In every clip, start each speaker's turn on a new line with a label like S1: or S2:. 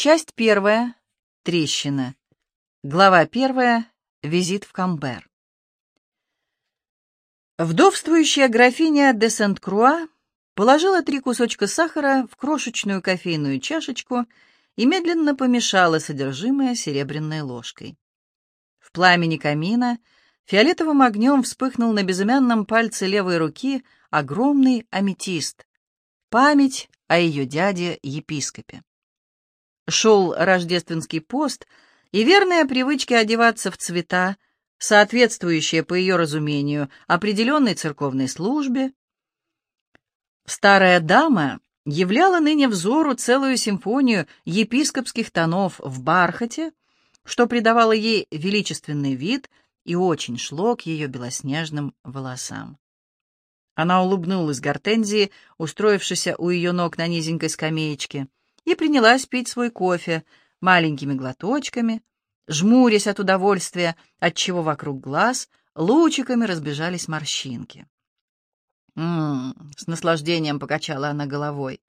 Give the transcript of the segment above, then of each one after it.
S1: Часть первая. Трещина. Глава первая. Визит в Камбер. Вдовствующая графиня де Сент-Круа положила три кусочка сахара в крошечную кофейную чашечку и медленно помешала содержимое серебряной ложкой. В пламени камина фиолетовым огнем вспыхнул на безымянном пальце левой руки огромный аметист, память о ее дяде-епископе. Шел рождественский пост, и верные привычки одеваться в цвета, соответствующие, по ее разумению, определенной церковной службе. Старая дама являла ныне взору целую симфонию епископских тонов в бархате, что придавало ей величественный вид и очень шло к ее белоснежным волосам. Она улыбнулась Гортензии, устроившейся у ее ног на низенькой скамеечке, и принялась пить свой кофе маленькими глоточками, жмурясь от удовольствия, отчего вокруг глаз лучиками разбежались морщинки. «М-м-м», с наслаждением покачала она головой.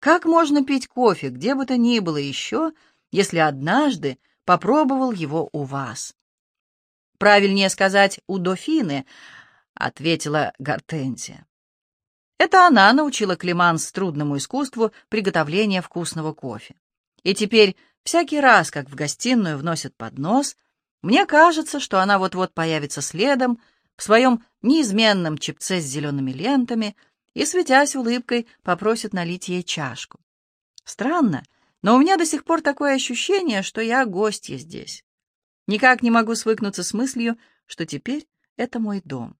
S1: «Как можно пить кофе, где бы то ни было еще, если однажды попробовал его у вас?» «Правильнее сказать, у дофины», ответила Гортензия. Это она научила Климанс трудному искусству приготовления вкусного кофе. И теперь, всякий раз, как в гостиную вносят поднос, мне кажется, что она вот-вот появится следом в своем неизменном чепце с зелеными лентами и, светясь улыбкой, попросит налить ей чашку. Странно, но у меня до сих пор такое ощущение, что я гостья здесь. Никак не могу свыкнуться с мыслью, что теперь это мой дом.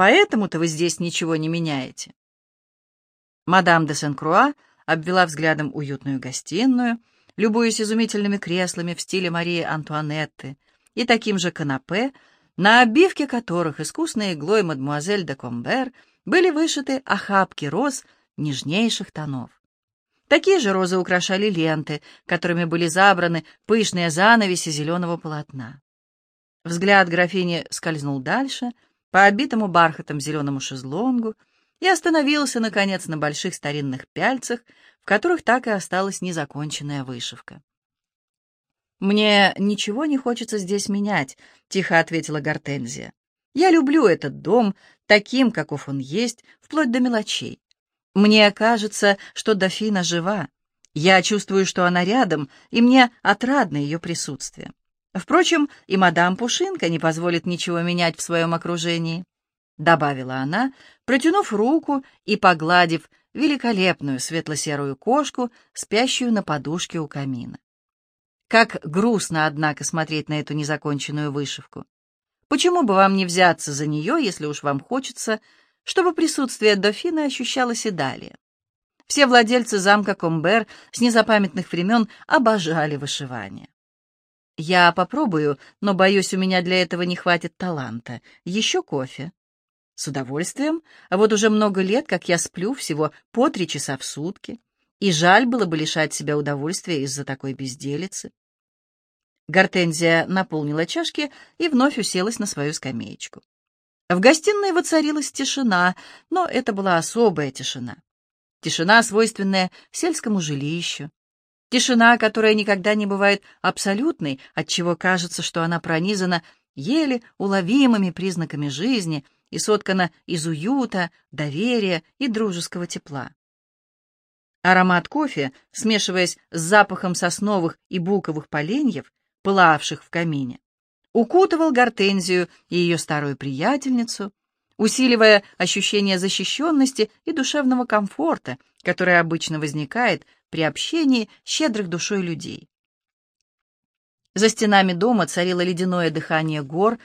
S1: Поэтому-то вы здесь ничего не меняете. Мадам де Сен-Круа обвела взглядом уютную гостиную, любуясь изумительными креслами в стиле Марии Антуанетты и таким же канапе, на обивке которых искусной иглой мадемуазель де Комбер были вышиты охапки роз нежнейших тонов. Такие же розы украшали ленты, которыми были забраны пышные занавеси зеленого полотна. Взгляд графини скользнул дальше — по обитому бархатом зеленому шезлонгу и остановился, наконец, на больших старинных пяльцах, в которых так и осталась незаконченная вышивка. «Мне ничего не хочется здесь менять», — тихо ответила Гортензия. «Я люблю этот дом, таким, каков он есть, вплоть до мелочей. Мне кажется, что дофина жива. Я чувствую, что она рядом, и мне отрадно ее присутствие. Впрочем, и мадам Пушинка не позволит ничего менять в своем окружении, добавила она, протянув руку и погладив великолепную светло-серую кошку, спящую на подушке у камина. Как грустно, однако, смотреть на эту незаконченную вышивку. Почему бы вам не взяться за нее, если уж вам хочется, чтобы присутствие дофина ощущалось и далее? Все владельцы замка Комбер с незапамятных времен обожали вышивание. Я попробую, но, боюсь, у меня для этого не хватит таланта. Еще кофе. С удовольствием. А вот уже много лет, как я сплю всего по три часа в сутки. И жаль было бы лишать себя удовольствия из-за такой безделицы. Гортензия наполнила чашки и вновь уселась на свою скамеечку. В гостиной воцарилась тишина, но это была особая тишина. Тишина, свойственная сельскому жилищу, Тишина, которая никогда не бывает абсолютной, отчего кажется, что она пронизана еле уловимыми признаками жизни и соткана из уюта, доверия и дружеского тепла. Аромат кофе, смешиваясь с запахом сосновых и буковых поленьев, пылавших в камине, укутывал гортензию и ее старую приятельницу, усиливая ощущение защищенности и душевного комфорта, которое обычно возникает при общении щедрых душой людей. За стенами дома царило ледяное дыхание гор,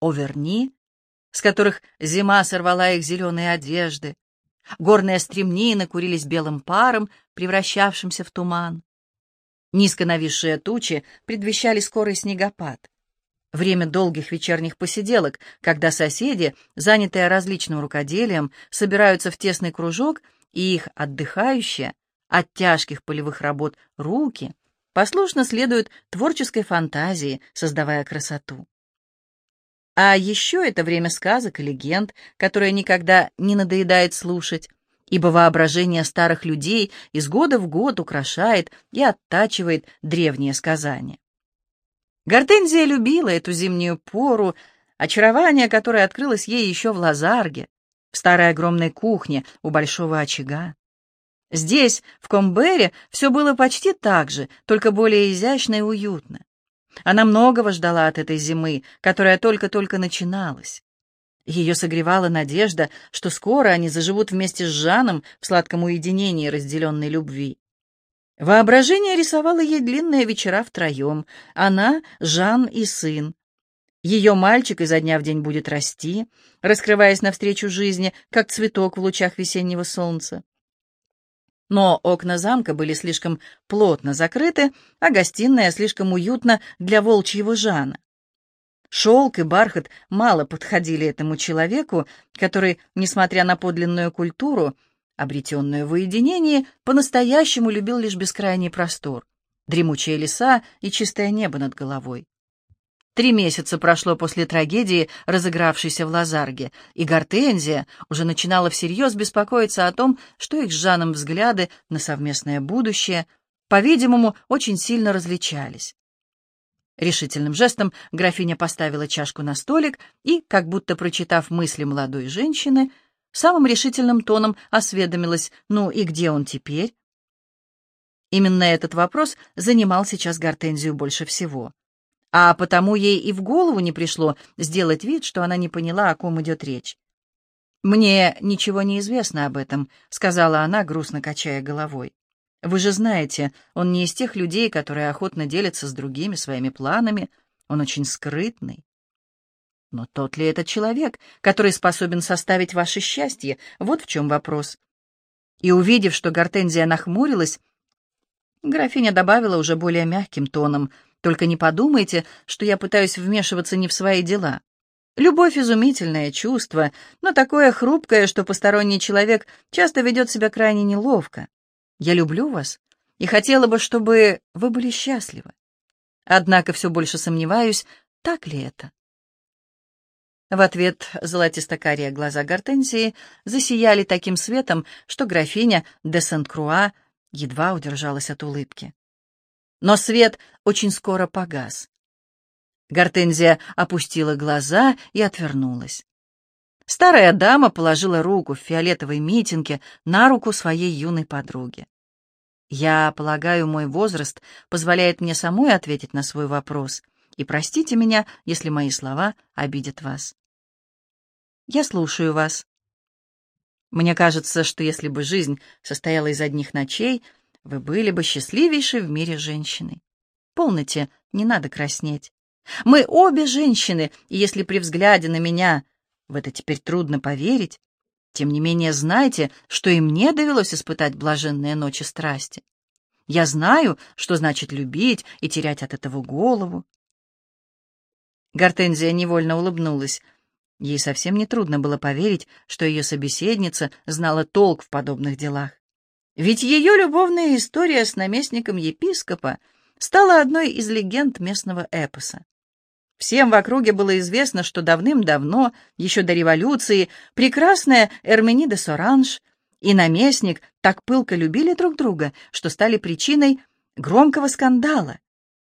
S1: оверни, с которых зима сорвала их зеленые одежды. Горные стремнины курились белым паром, превращавшимся в туман. Низко нависшие тучи предвещали скорый снегопад. Время долгих вечерних посиделок, когда соседи, занятые различным рукоделием, собираются в тесный кружок, и их отдыхающие, от тяжких полевых работ руки послушно следуют творческой фантазии, создавая красоту. А еще это время сказок и легенд, которые никогда не надоедает слушать, ибо воображение старых людей из года в год украшает и оттачивает древние сказания. Гортензия любила эту зимнюю пору, очарование, которое открылось ей еще в Лазарге, в старой огромной кухне у большого очага. Здесь, в Комбере, все было почти так же, только более изящно и уютно. Она многого ждала от этой зимы, которая только-только начиналась. Ее согревала надежда, что скоро они заживут вместе с Жаном в сладком уединении разделенной любви. Воображение рисовало ей длинные вечера втроем. Она, Жан и сын. Ее мальчик изо дня в день будет расти, раскрываясь навстречу жизни, как цветок в лучах весеннего солнца. Но окна замка были слишком плотно закрыты, а гостиная слишком уютна для волчьего Жана. Шелк и бархат мало подходили этому человеку, который, несмотря на подлинную культуру, обретенную в уединении, по-настоящему любил лишь бескрайний простор, дремучие леса и чистое небо над головой. Три месяца прошло после трагедии, разыгравшейся в Лазарге, и Гортензия уже начинала всерьез беспокоиться о том, что их с Жаном взгляды на совместное будущее, по-видимому, очень сильно различались. Решительным жестом графиня поставила чашку на столик и, как будто прочитав мысли молодой женщины, самым решительным тоном осведомилась, ну и где он теперь? Именно этот вопрос занимал сейчас Гортензию больше всего. А потому ей и в голову не пришло сделать вид, что она не поняла, о ком идет речь. «Мне ничего не известно об этом», — сказала она, грустно качая головой. Вы же знаете, он не из тех людей, которые охотно делятся с другими своими планами. Он очень скрытный. Но тот ли этот человек, который способен составить ваше счастье? Вот в чем вопрос. И увидев, что Гортензия нахмурилась, графиня добавила уже более мягким тоном, «Только не подумайте, что я пытаюсь вмешиваться не в свои дела. Любовь — изумительное чувство, но такое хрупкое, что посторонний человек часто ведет себя крайне неловко. Я люблю вас и хотела бы, чтобы вы были счастливы. Однако все больше сомневаюсь, так ли это. В ответ золотисто-карие глаза Гортензии засияли таким светом, что графиня де Сент-Круа едва удержалась от улыбки. Но свет очень скоро погас. Гортензия опустила глаза и отвернулась. Старая дама положила руку в фиолетовой митинге на руку своей юной подруги. Я полагаю, мой возраст позволяет мне самой ответить на свой вопрос, и простите меня, если мои слова обидят вас. Я слушаю вас. Мне кажется, что если бы жизнь состояла из одних ночей, вы были бы счастливейшей в мире женщиной. Полноте, не надо краснеть. Мы обе женщины, и если при взгляде на меня в это теперь трудно поверить. Тем не менее, знайте, что и мне довелось испытать блаженные ночи страсти. Я знаю, что значит любить и терять от этого голову. Гортензия невольно улыбнулась. Ей совсем не трудно было поверить, что ее собеседница знала толк в подобных делах. Ведь ее любовная история с наместником епископа стала одной из легенд местного эпоса. Всем в округе было известно, что давным-давно, еще до революции, прекрасная Эрменида Соранж и наместник так пылко любили друг друга, что стали причиной громкого скандала,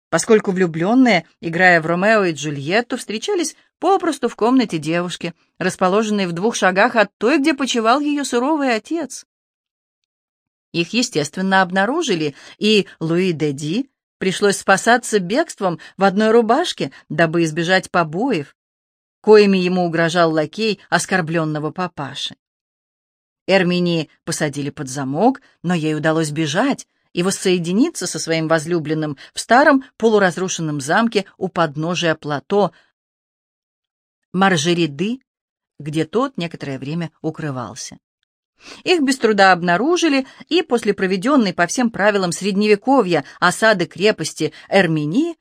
S1: поскольку влюбленные, играя в Ромео и Джульетту, встречались попросту в комнате девушки, расположенной в двух шагах от той, где почивал ее суровый отец. Их, естественно, обнаружили, и Луи де Ди Пришлось спасаться бегством в одной рубашке, дабы избежать побоев, коими ему угрожал лакей оскорбленного папаши. Эрмини посадили под замок, но ей удалось бежать и воссоединиться со своим возлюбленным в старом полуразрушенном замке у подножия плато Маржериды, где тот некоторое время укрывался. Их без труда обнаружили, и после проведенной по всем правилам Средневековья осады крепости Эрмини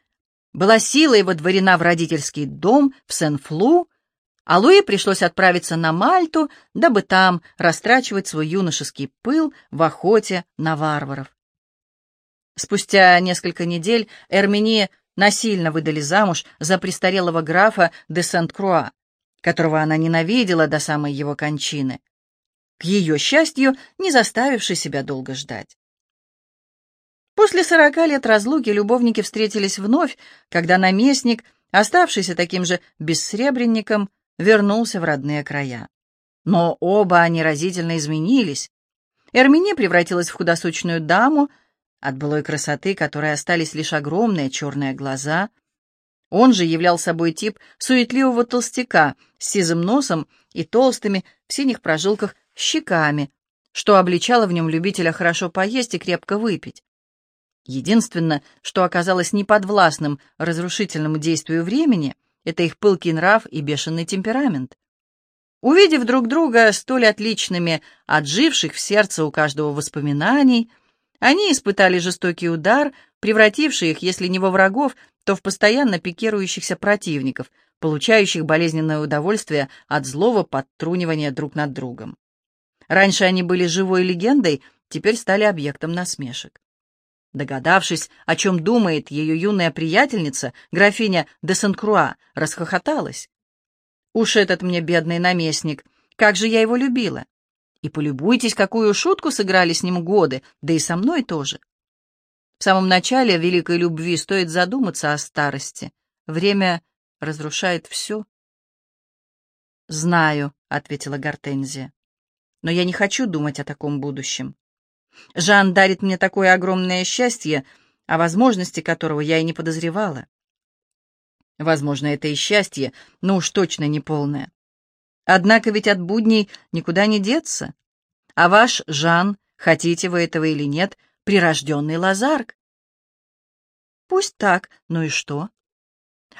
S1: была силой водворена в родительский дом в Сен-Флу, а Луи пришлось отправиться на Мальту, дабы там растрачивать свой юношеский пыл в охоте на варваров. Спустя несколько недель Эрмини насильно выдали замуж за престарелого графа де Сент-Круа, которого она ненавидела до самой его кончины. Ее счастью, не заставивший себя долго ждать. После сорока лет разлуки любовники встретились вновь, когда наместник, оставшийся таким же бессребренником, вернулся в родные края. Но оба они разительно изменились. Эрмине превратилась в худосочную даму, от былой красоты, которой остались лишь огромные черные глаза. Он же являл собой тип суетливого толстяка с сизым носом и толстыми в синих прожилках щеками, что обличало в нем любителя хорошо поесть и крепко выпить. Единственное, что оказалось неподвластным разрушительному действию времени, это их пылкий нрав и бешеный темперамент. Увидев друг друга столь отличными от живших в сердце у каждого воспоминаний, они испытали жестокий удар, превративший их, если не во врагов, то в постоянно пикирующихся противников, получающих болезненное удовольствие от злого подтрунивания друг над другом. Раньше они были живой легендой, теперь стали объектом насмешек. Догадавшись, о чем думает ее юная приятельница, графиня де Сен-Круа, расхохоталась. «Уж этот мне бедный наместник, как же я его любила! И полюбуйтесь, какую шутку сыграли с ним годы, да и со мной тоже. В самом начале великой любви стоит задуматься о старости. Время разрушает все». «Знаю», — ответила Гортензия, — «но я не хочу думать о таком будущем. Жан дарит мне такое огромное счастье, о возможности которого я и не подозревала. Возможно, это и счастье, но уж точно не полное. Однако ведь от будней никуда не деться. А ваш Жан, хотите вы этого или нет, прирожденный лазарк. Пусть так, но и что?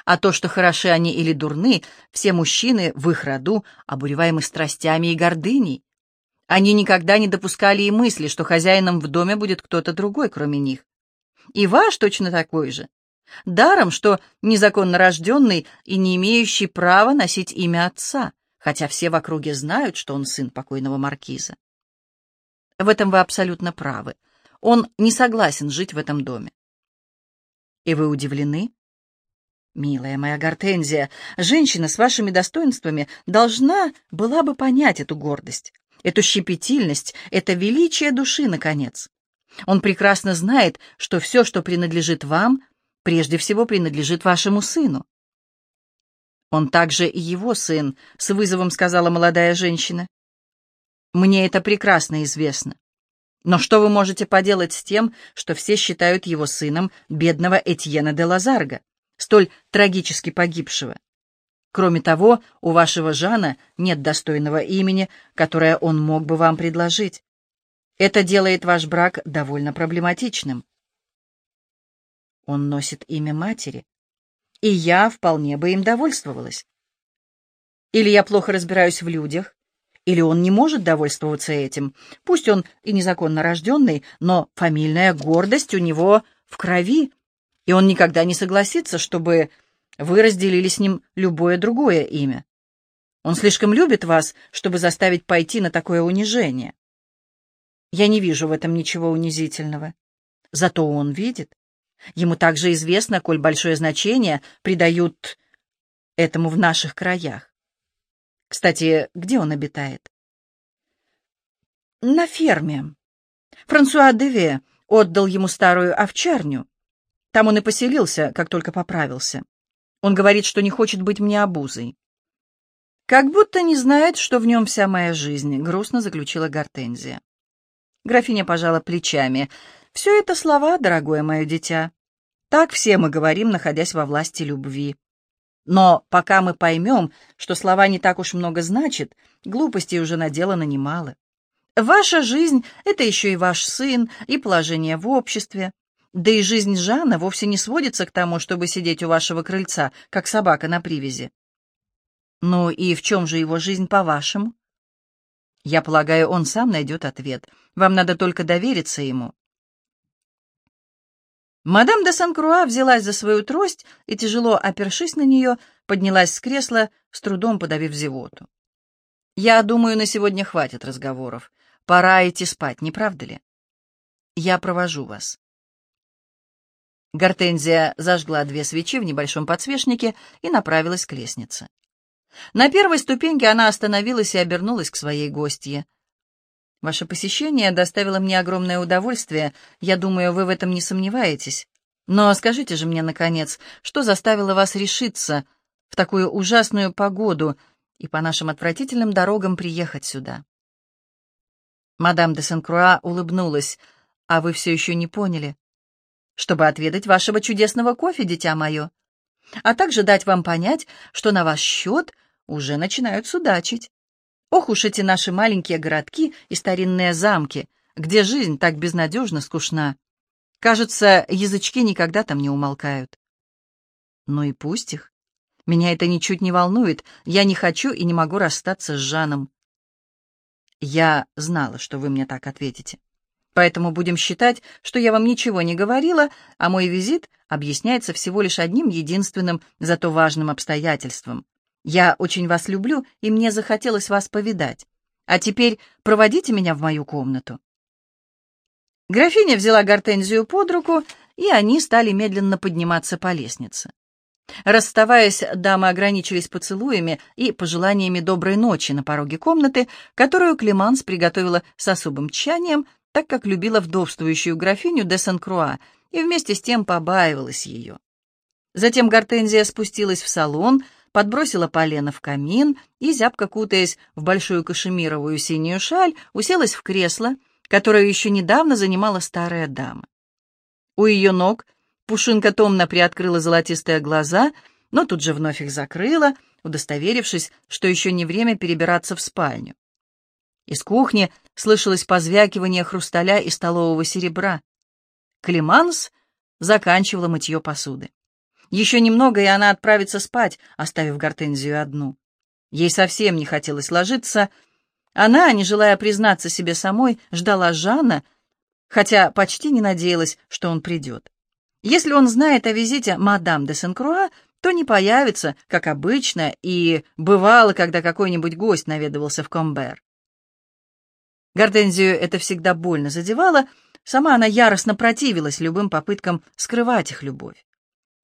S1: А то, что хороши они или дурны, все мужчины в их роду обуреваемы страстями и гордыней. Они никогда не допускали и мысли, что хозяином в доме будет кто-то другой, кроме них. И ваш точно такой же. Даром, что незаконно рожденный и не имеющий права носить имя отца, хотя все в округе знают, что он сын покойного маркиза. В этом вы абсолютно правы. Он не согласен жить в этом доме. И вы удивлены? Милая моя Гортензия, женщина с вашими достоинствами должна была бы понять эту гордость эту щепетильность, это величие души, наконец. Он прекрасно знает, что все, что принадлежит вам, прежде всего принадлежит вашему сыну. Он также и его сын, с вызовом сказала молодая женщина. Мне это прекрасно известно. Но что вы можете поделать с тем, что все считают его сыном бедного Этьена де Лазарга, столь трагически погибшего? Кроме того, у вашего Жана нет достойного имени, которое он мог бы вам предложить. Это делает ваш брак довольно проблематичным. Он носит имя матери, и я вполне бы им довольствовалась. Или я плохо разбираюсь в людях, или он не может довольствоваться этим. Пусть он и незаконно рожденный, но фамильная гордость у него в крови, и он никогда не согласится, чтобы вы разделили с ним любое другое имя. Он слишком любит вас, чтобы заставить пойти на такое унижение. Я не вижу в этом ничего унизительного. Зато он видит. Ему также известно, коль большое значение придают этому в наших краях. Кстати, где он обитает? На ферме. Франсуа Деве отдал ему старую овчарню. Там он и поселился, как только поправился. Он говорит, что не хочет быть мне обузой. «Как будто не знает, что в нем вся моя жизнь», — грустно заключила Гортензия. Графиня пожала плечами. «Все это слова, дорогое мое дитя. Так все мы говорим, находясь во власти любви. Но пока мы поймем, что слова не так уж много значат, глупостей уже наделано немало. Ваша жизнь — это еще и ваш сын, и положение в обществе. Да и жизнь Жана вовсе не сводится к тому, чтобы сидеть у вашего крыльца, как собака на привязи. Ну и в чем же его жизнь, по-вашему? Я полагаю, он сам найдет ответ. Вам надо только довериться ему. Мадам де Сан-Круа взялась за свою трость и, тяжело опершись на нее, поднялась с кресла, с трудом подавив зевоту. «Я думаю, на сегодня хватит разговоров. Пора идти спать, не правда ли? Я провожу вас». Гортензия зажгла две свечи в небольшом подсвечнике и направилась к лестнице. На первой ступеньке она остановилась и обернулась к своей гостье. Ваше посещение доставило мне огромное удовольствие. Я думаю, вы в этом не сомневаетесь. Но скажите же мне, наконец, что заставило вас решиться в такую ужасную погоду и по нашим отвратительным дорогам приехать сюда?» Мадам де Сен-Круа улыбнулась. «А вы все еще не поняли?» «Чтобы отведать вашего чудесного кофе, дитя мое, а также дать вам понять, что на ваш счет уже начинают судачить. Ох уж эти наши маленькие городки и старинные замки, где жизнь так безнадежно скучна. Кажется, язычки никогда там не умолкают. Ну и пусть их. Меня это ничуть не волнует. Я не хочу и не могу расстаться с Жаном. Я знала, что вы мне так ответите. Поэтому будем считать, что я вам ничего не говорила, а мой визит объясняется всего лишь одним единственным, зато важным обстоятельством. Я очень вас люблю, и мне захотелось вас повидать. А теперь проводите меня в мою комнату. Графиня взяла Гортензию под руку, и они стали медленно подниматься по лестнице. Расставаясь, дамы ограничились поцелуями и пожеланиями доброй ночи на пороге комнаты, которую Клеманс приготовила с особым тщанием, так как любила вдовствующую графиню де Сан-Круа и вместе с тем побаивалась ее. Затем Гортензия спустилась в салон, подбросила полено в камин и, зябко кутаясь в большую кашемировую синюю шаль, уселась в кресло, которое еще недавно занимала старая дама. У ее ног Пушинка томно приоткрыла золотистые глаза, но тут же вновь их закрыла, удостоверившись, что еще не время перебираться в спальню. Из кухни слышалось позвякивание хрусталя и столового серебра. Климанс заканчивала мытье посуды. Еще немного, и она отправится спать, оставив Гортензию одну. Ей совсем не хотелось ложиться. Она, не желая признаться себе самой, ждала Жана, хотя почти не надеялась, что он придет. Если он знает о визите мадам де Сен-Круа, то не появится, как обычно, и бывало, когда какой-нибудь гость наведывался в Комбер. Гортензию это всегда больно задевало, сама она яростно противилась любым попыткам скрывать их любовь.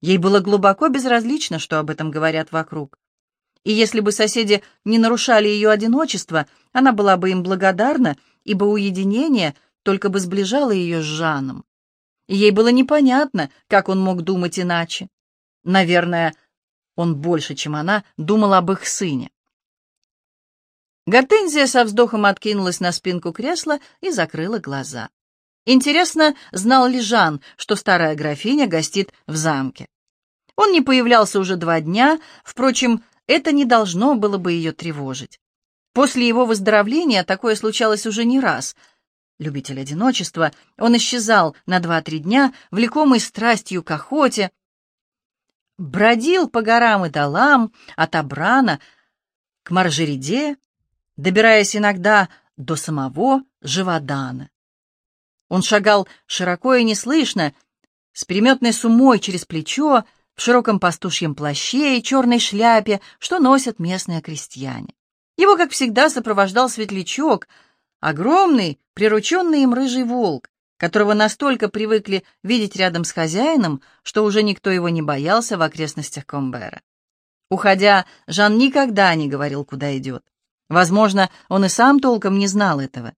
S1: Ей было глубоко безразлично, что об этом говорят вокруг. И если бы соседи не нарушали ее одиночество, она была бы им благодарна, ибо уединение только бы сближало ее с Жаном ей было непонятно, как он мог думать иначе. Наверное, он больше, чем она, думал об их сыне. Гортензия со вздохом откинулась на спинку кресла и закрыла глаза. Интересно, знал ли Жан, что старая графиня гостит в замке? Он не появлялся уже два дня, впрочем, это не должно было бы ее тревожить. После его выздоровления такое случалось уже не раз — любитель одиночества, он исчезал на два-три дня, влекомый страстью к охоте, бродил по горам и долам, от Абрана к Маржериде, добираясь иногда до самого Живодана. Он шагал широко и неслышно, с переметной сумой через плечо, в широком пастушьем плаще и черной шляпе, что носят местные крестьяне. Его, как всегда, сопровождал светлячок — Огромный, прирученный им рыжий волк, которого настолько привыкли видеть рядом с хозяином, что уже никто его не боялся в окрестностях Комбера. Уходя, Жан никогда не говорил, куда идет. Возможно, он и сам толком не знал этого.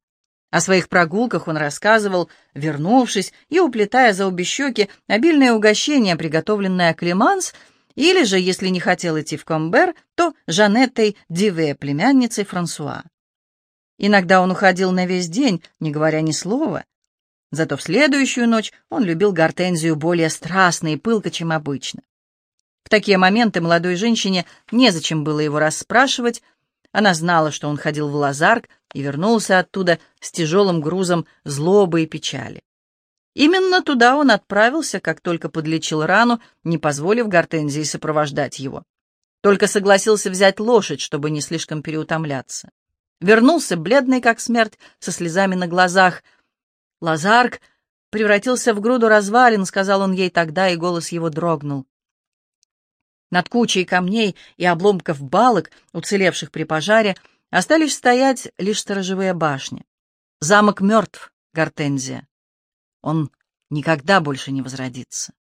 S1: О своих прогулках он рассказывал, вернувшись и уплетая за обе щеки обильное угощение, приготовленное Клеманс, или же, если не хотел идти в Комбер, то Жанеттой Диве, племянницей Франсуа. Иногда он уходил на весь день, не говоря ни слова. Зато в следующую ночь он любил Гортензию более страстно и пылко, чем обычно. В такие моменты молодой женщине незачем было его расспрашивать. Она знала, что он ходил в Лазарк и вернулся оттуда с тяжелым грузом злобы и печали. Именно туда он отправился, как только подлечил рану, не позволив Гортензии сопровождать его. Только согласился взять лошадь, чтобы не слишком переутомляться. Вернулся, бледный как смерть, со слезами на глазах. Лазарк превратился в груду развалин, сказал он ей тогда, и голос его дрогнул. Над кучей камней и обломков балок, уцелевших при пожаре, остались стоять лишь сторожевые башни. Замок мертв, Гортензия. Он никогда больше не возродится.